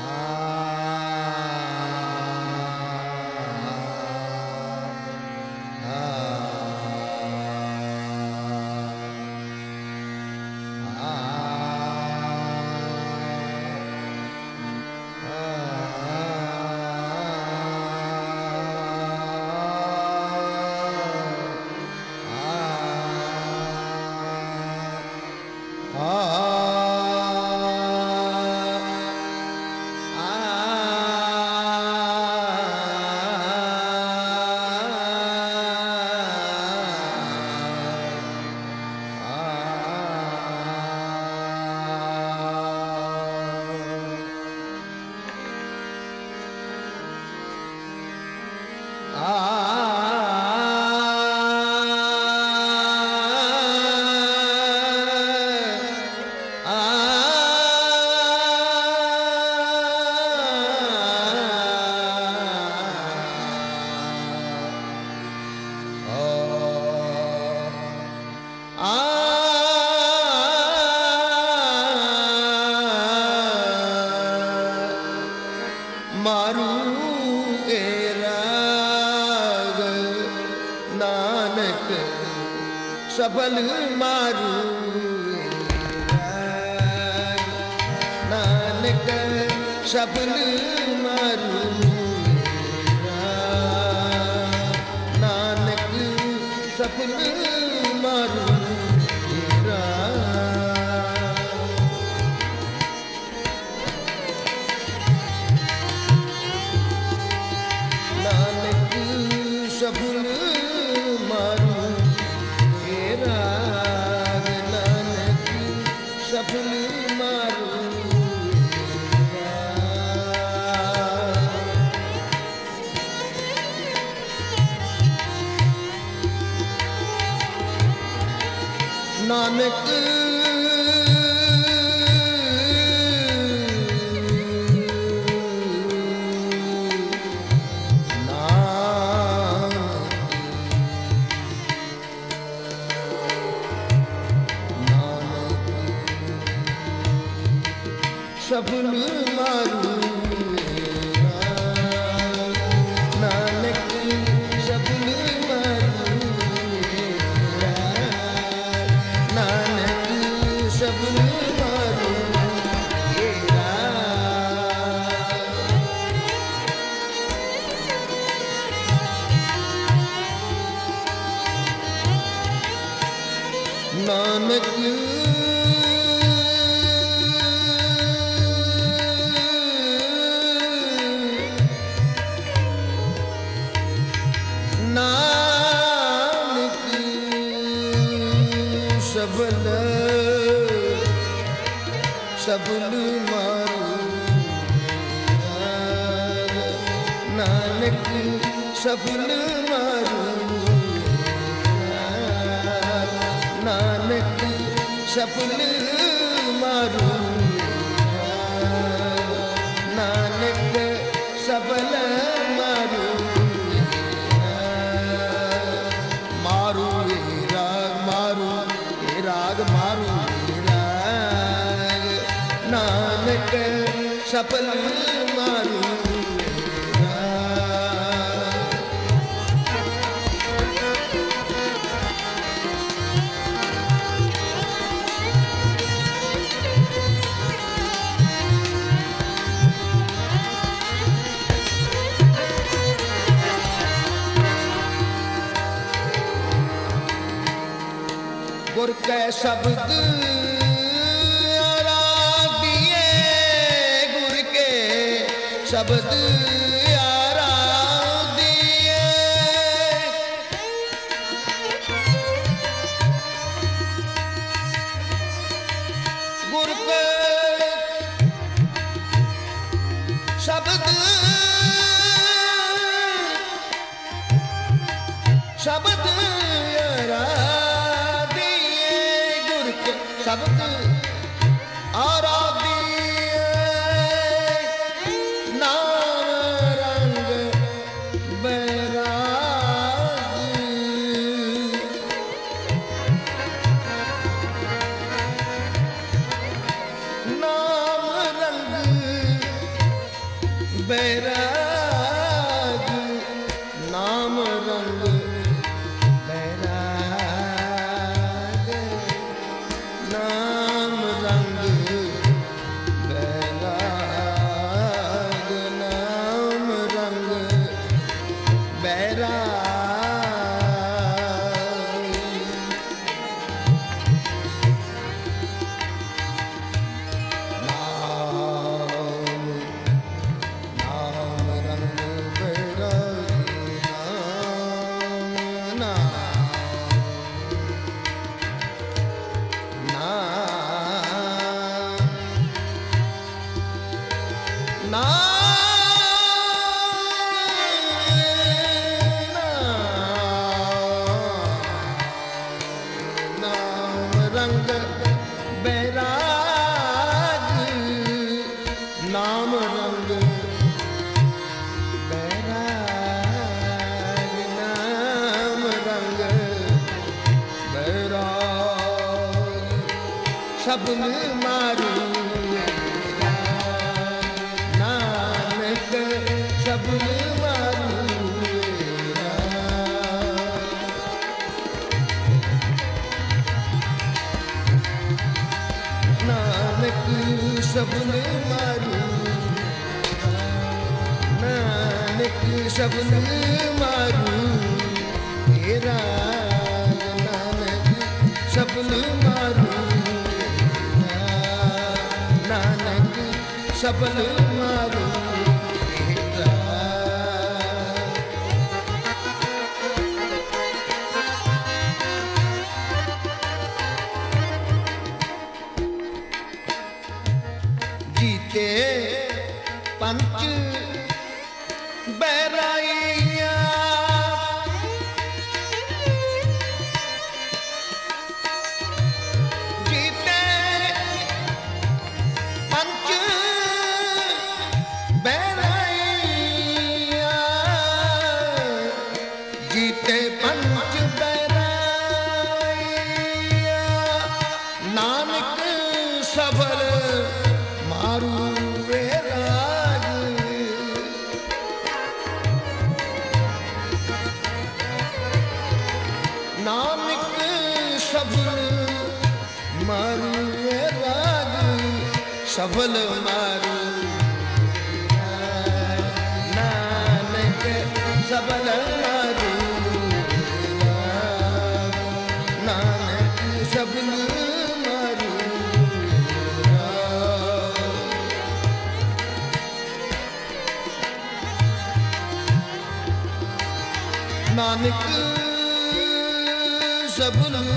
Ah. ਸਬਲ ਮਾਰੂ ਨਾਨਕ ਸਬਲ ਮਾਰੂ ਨਾਨਕ ਸਫਲ ਮਾਰੂ ਏ ਨਾਨਕ ਸਫਲ ਨਾਨਕ ਸਬਲ ਮਾਰੂ ਨਾਨਕ ਸਫਲ ਮਾਰੂ ਨਾਨਕ ਸਫਲ ਮਾਰੂ ਨਾਨਕ ਸਫਲ ਮਾਰੂ ਮਾਰੂ ਏ ਰਾਗ ਮਾਰੂ ਏ ਰਾਗ ਨਾਨਕ ਮਾਰੂ ਗੁਰ ਕੈ ਸ਼ਬਦ ਕੇ ਸ਼ਬਦ ਆਰਾਧੀਏ ਗੁਰ ਕੇ ਸ਼ਬਦ ਸ਼ਬਦ ਬੈਰਾਗ ਸੰਗ ਬੈਰਾਗ ਨਾਮ ਰੰਗ ਬੈਰਾਗ ਨਾਮ ਰੰਗ ਬੈਰਾਗ। ਸਭ ਨੂੰ ਨਾਨਕ ਮਾਰੂ ਨਾਨਕ ਸਭਨ ਮਾਰੂ ਤੇਰਾ ਨਾਨਕ ਸਭਨ ਮਾਰੂ ਨਾਨਕ ਸਭਨ ਮਾਰੂ Nanık zabunun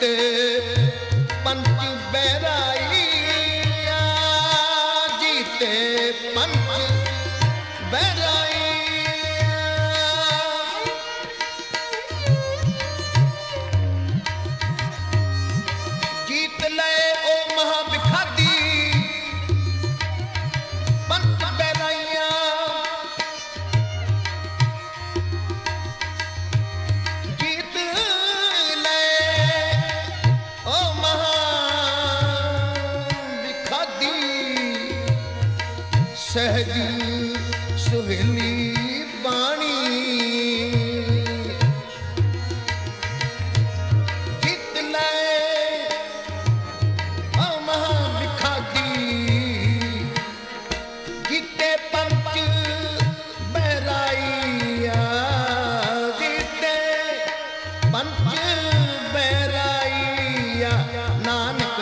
te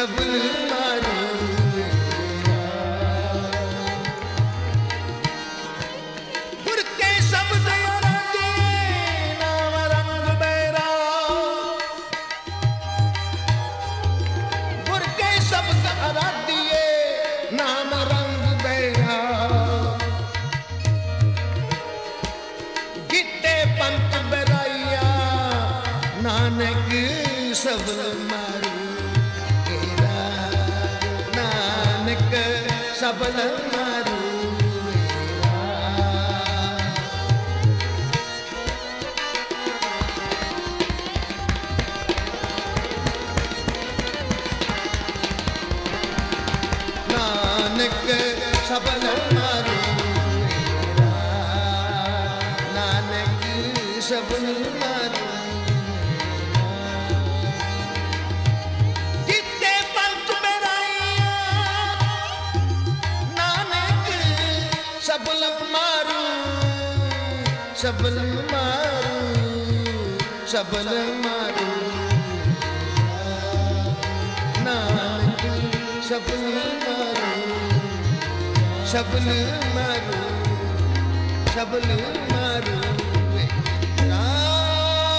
ਸਬਨ ਮਾਰੂ ਗੁਰ ਕੇ ਸ਼ਬਦ ਅਰਾਧੇ ਨਾਮ ਰੰਗ ਬੈਰਾ। ਗੁਰ ਕੇ ਸ਼ਬਦ ਅਰਾਧੀਏ ਨਾਮ ਰੰਗ ਬੈਰਾ। ਗਿੱਤੇ ਪੰਤ ਬਰਾਈਆ, ਨਾਨਕ ਸਬਲ ਮਾਰੂ ਸਬਲ ਨਾਨਕ ਸਬਲ ਮਾਰੂ ਨਾਨਕ ਸਬਲ ਮਾਰੂ ਸਬਲ ਮਾਰੂ ਸਬਲ ਮਾਰੂ। ਨਾਨਕ ਸਬਲ ਮਾਰੂ ਸਬਲ ਮਾਰੂ ਸਬਲ ਮਾਰੂ। ਵੇ ਰਾਗ